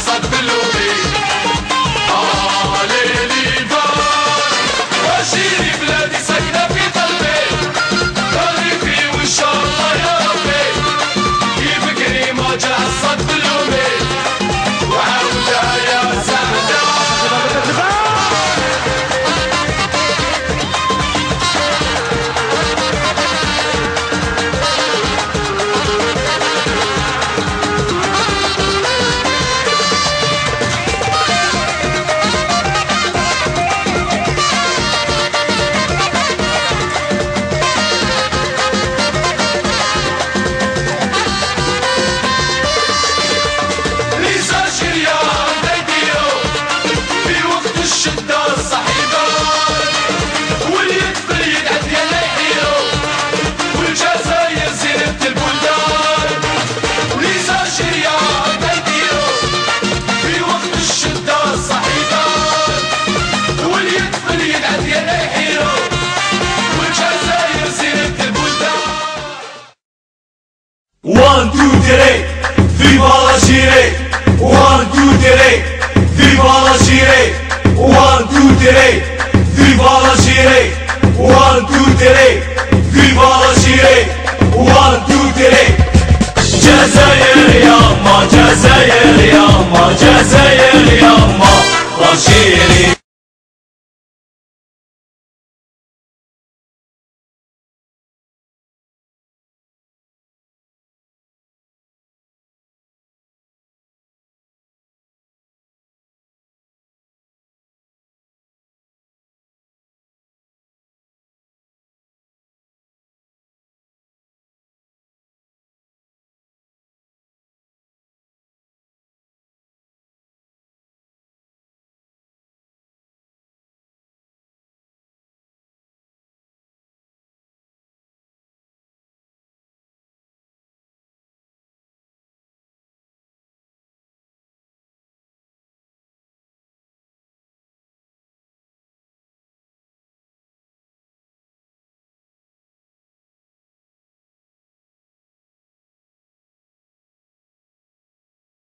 outside الشدة الصحيبة. واللي تبريد عندها الحيرة والجزائر زينة البلدان. وليزاجيريا عندها في وقت الشدة الصحيبة. واللي تبريد عندها الحيرة والجزائر زينة البلدان. 1 2 3 today.